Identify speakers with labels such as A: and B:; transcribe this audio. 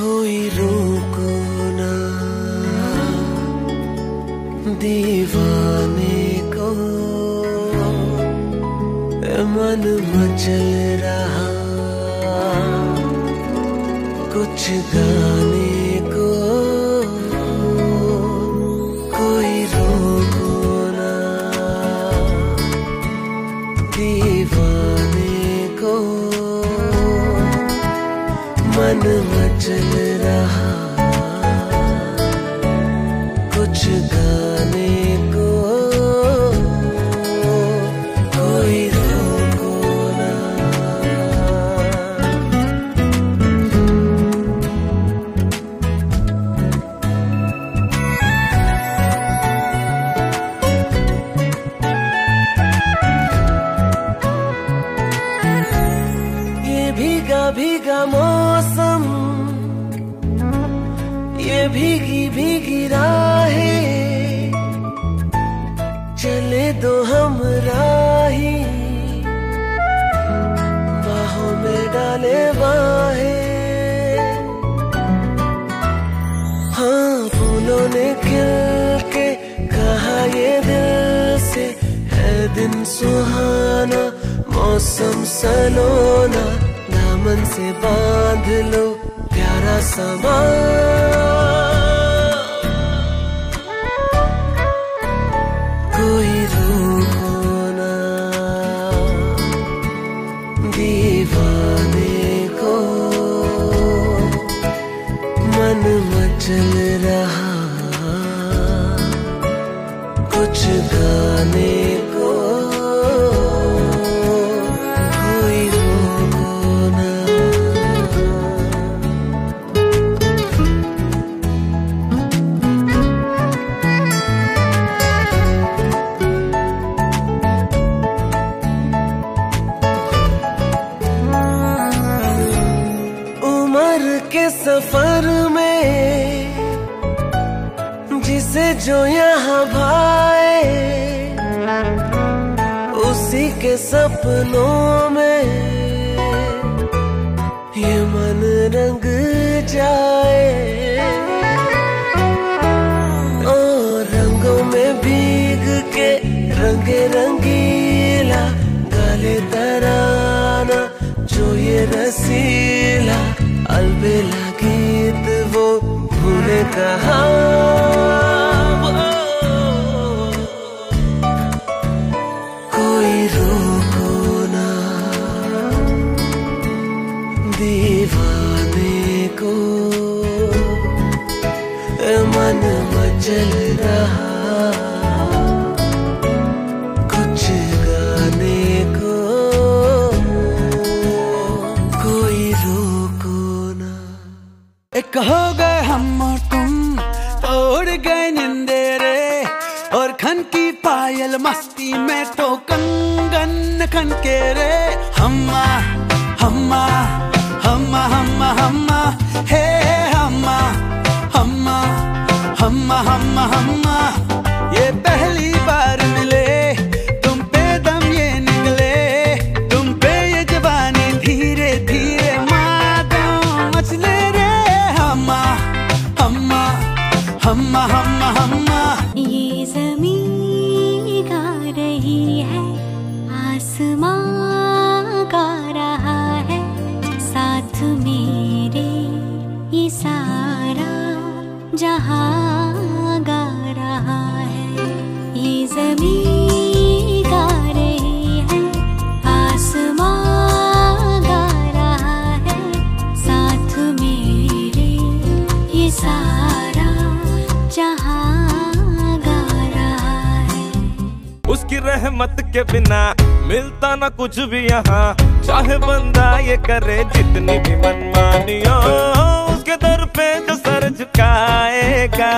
A: कोई रोको ना। दीवाने को मन मचल रहा। कुछ गाना मन मचल रहा। कुछ गाने को कोई रोको ना। ये भीगा भीगा मौसम भीगी भीगी राहें। चले दो हम राही। बाहों में डाले बाहे। हाँ फूलों ने खिल के कहा ये दिल से, है दिन सुहाना, मौसम सलोना, दामन से बाँध लो प्यारा समा कोई के सफ़र में, जिसे जो यहाँ भाए, उसी के सपनों में ये मन रंग जाए। जो रसीला अलबेला गीत वो भूले कहा। कोई रोको ना। दीवाने को। मन मचल रहा।
B: हो गए हम और तुम, तोड़ गए निंदे रे और खन की पायल मस्ती में तो कंगन खन के रे। हम्मा हम्मा हम्मा हम्मा हम्मा, हे, हम्मा हम्मा हम्मा हम्मा हम्मा। हम्मा
C: ये ज़मीन गा रही है गा रहा है साथ मेरे ये सारा जहाँ
D: उसकी रहमत के बिना मिलता ना कुछ भी यहाँ। चाहे बंदा ये करे जितनी भी मनमानियों, उसके दर पे जो सर झुकाएगा।